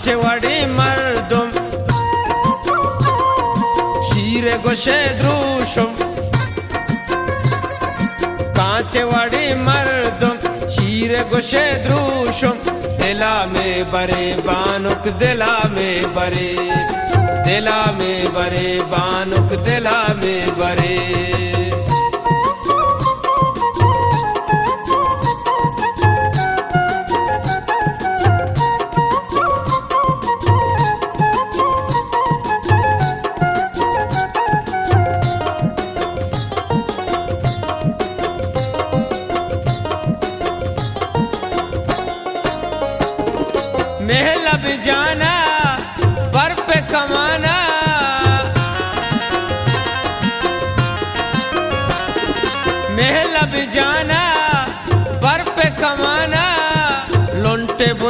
कांचेवाड़ी मर्दुम शीरे गोशे द्रुशुम कांचेवाड़ी मर्दुम शीरे गोशे द्रुशुम दिला में बरे बानुक दिला में बरे दिला में बरे बानुक दिला में बरे महल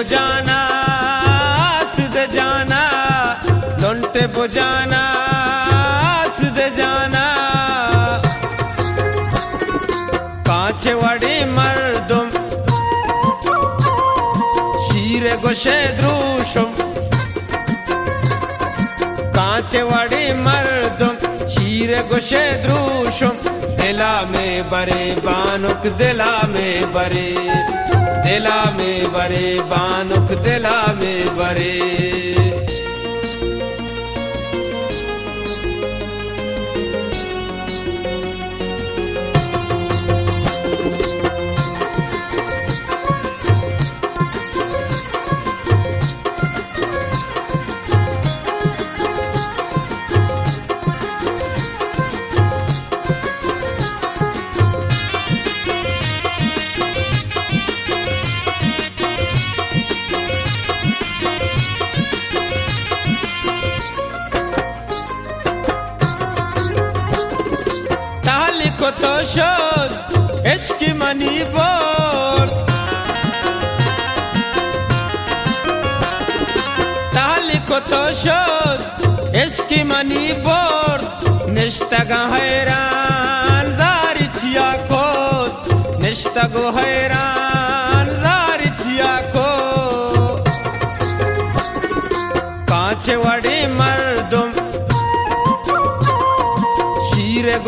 बुझाना सिद जाना, लुंटे बुझाना सिद जाना। कांचवाड़ी मर्दुम शीरे गोशे द्रुशुम कांचवाड़ी मर्दुम शीरे गोशे द्रुशुम दिला में बरे, बानुक दिला में बरे। दिला में बरे बानुक दिला में बरे। को तो शोध ताली को तो मनी बोर। निष्ठगा हैरान, जारी छिया को निष्ठगो हैरान, जारी छिया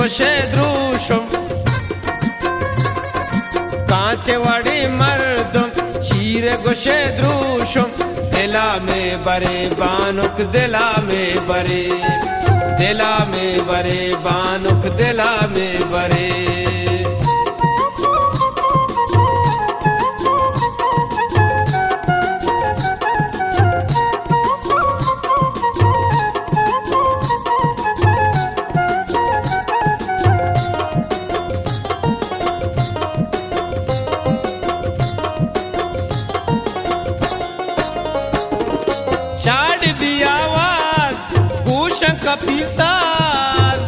द्रुशुम कांचवाड़ी मर्दुम शीर गोशे द्रुशुम दिला में बरे बानुक, दिला में बरे। दिला में बरे बानुक, दिला में बरे। पीसाल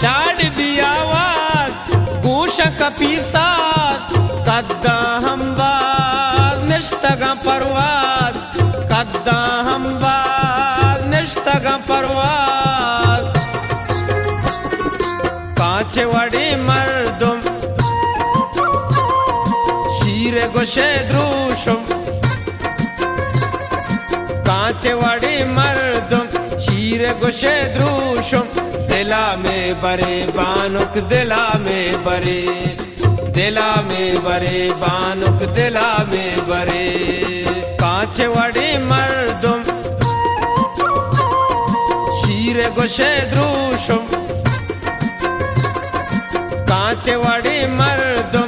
शाड भी आवाज़ भूषण का पीसाल कद्दा हम बात निष्ठगा परवाद कद्दा हम बात निष्ठगा परवाद कांचवाड़ी मर्दुम, शीरे गोशे द्रुशुम कांचवाड़ी मर्दुम शीरे गोशे द्रुशुम। दिला में बरे बानुक, दिला में बरे। दिला में बरे बानुक, दिला में बरे। कांचवाड़ी मर्दुम शीरे गोशे द्रुशुम। कांचवाड़ी मर्दुम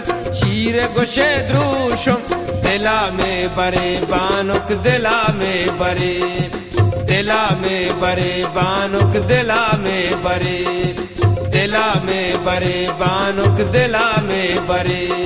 शीरे गोशे द्रुशुम दिला में बरे बानुक दिला में बरे दिला में बरे बानुक दिला में बरे दिला में बरे बानुक दिला में